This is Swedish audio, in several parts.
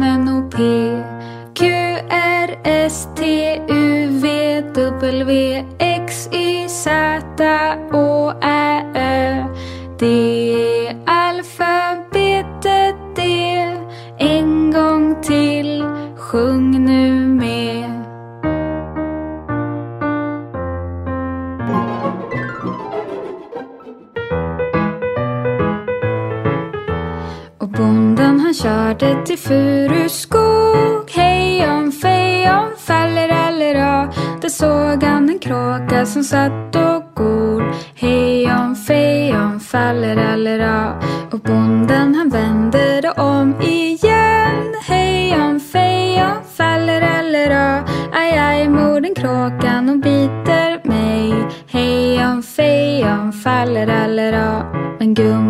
M, N, O, P Q, R, S, T, U, V, W X, Y, Z, Å, Ä, Ö Det till Furuskog. Hej om fej om fallerallera Där såg han en kråka som satt och gol. Hej om fej om fallerallera Och bonden han vände det om igen. Hej om fej om fallerallera Aj aj modern kråkan hon biter mig. Hej om fej om fallerallera Men gumman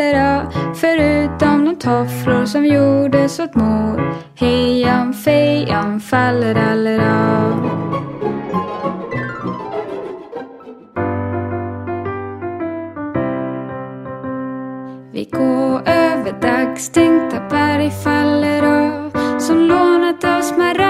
om Förutom de tofflor som gjordes åt mor. Hejan fejan fallerallera Vi går över dagstänkta berg faller av. Som lånat av smaragd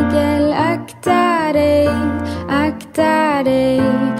Snigel, akta dig, akta dig,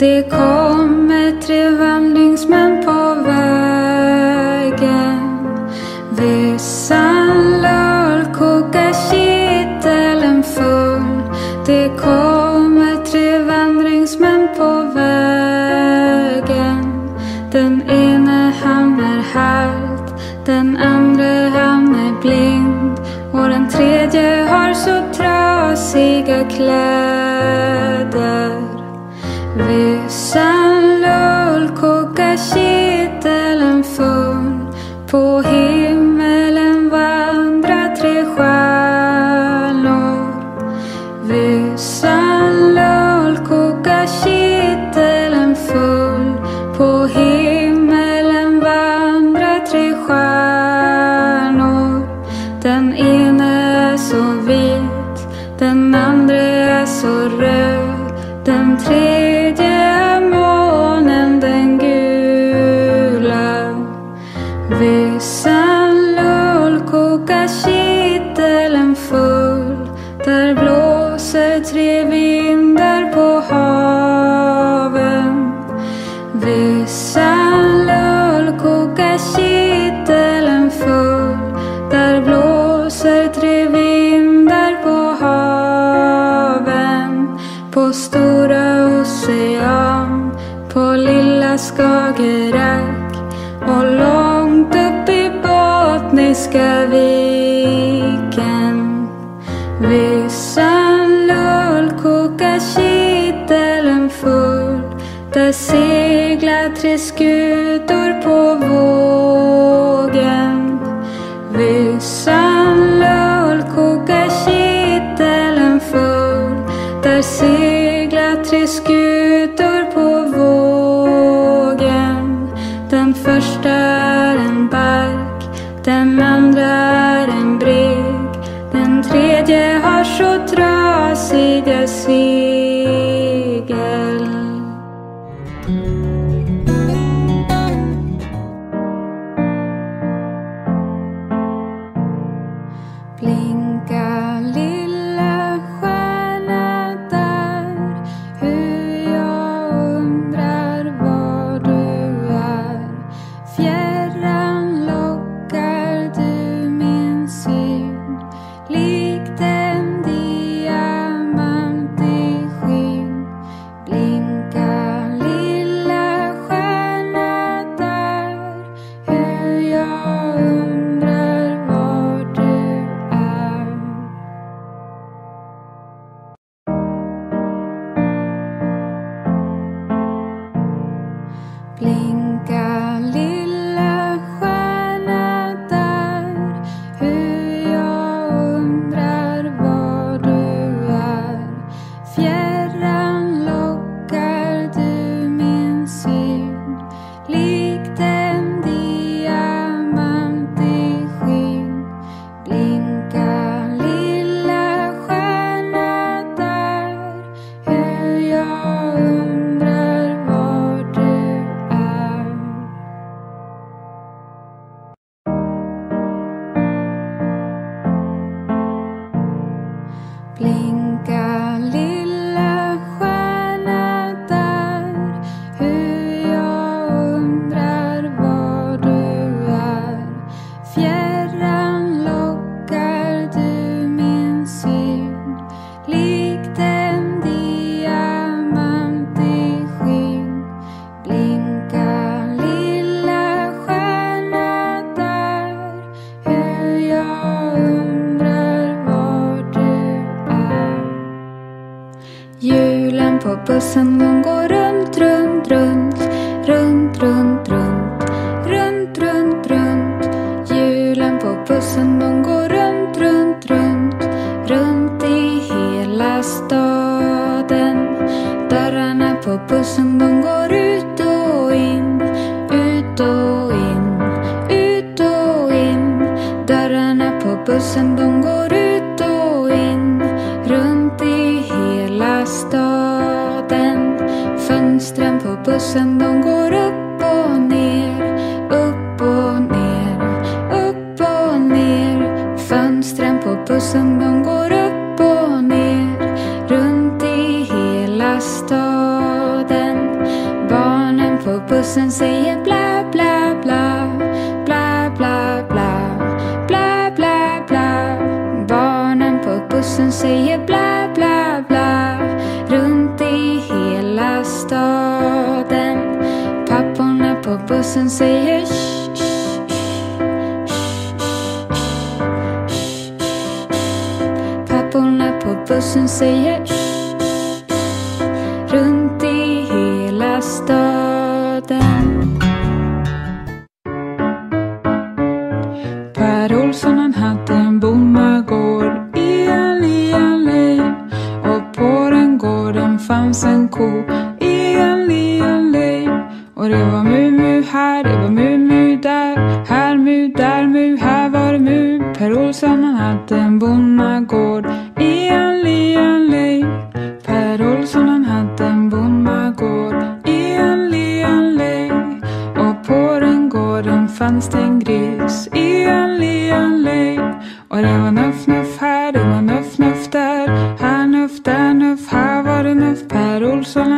Det kommer tre vandringsmän på vägen. Vissan lör, kokar kitteln full Det kommer tre vandringsmän på vägen. Den ene han är halt. Den andra han är blind. Och den tredje har så trasiga kläder. Den andra är så röd. Den tredje Vessan lull kokar kitteln full. Där seglar tre skutor på vår. usando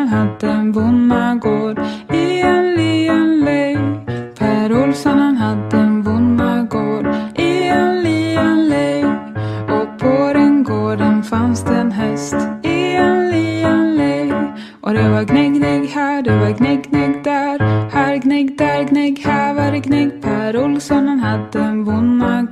Han hade en bondmagård i en lien lej. Per Olsson han hade en bondmagård i en lien lej. Och på den gården fanns det en häst i en lien lej. Och det var gnägg, gnägg här, det var gnägg, gnägg där. Här gnägg, där gnägg, här var det gnägg. Per Olsson han hade en bondmagård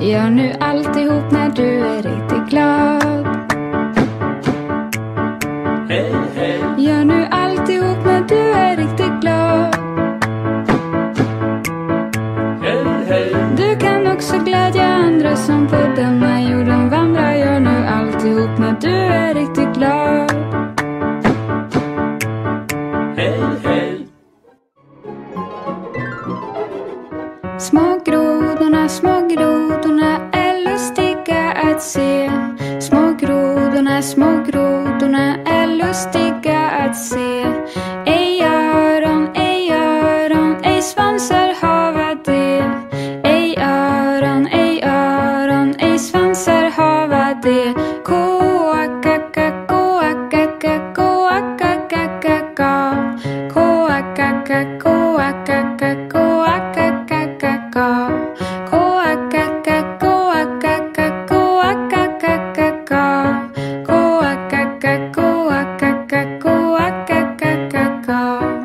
Gör nu alltihop när du är riktigt glad. Hej, hej. Gör nu alltihop när du är riktigt glad. Hej, hej. Du kan också glädja andra som på denna jorden vandrar. Gör nu alltihop när du är riktigt glad. Hej, att se. Små grodorna, små grodorna är lustiga.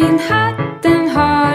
and hot and hard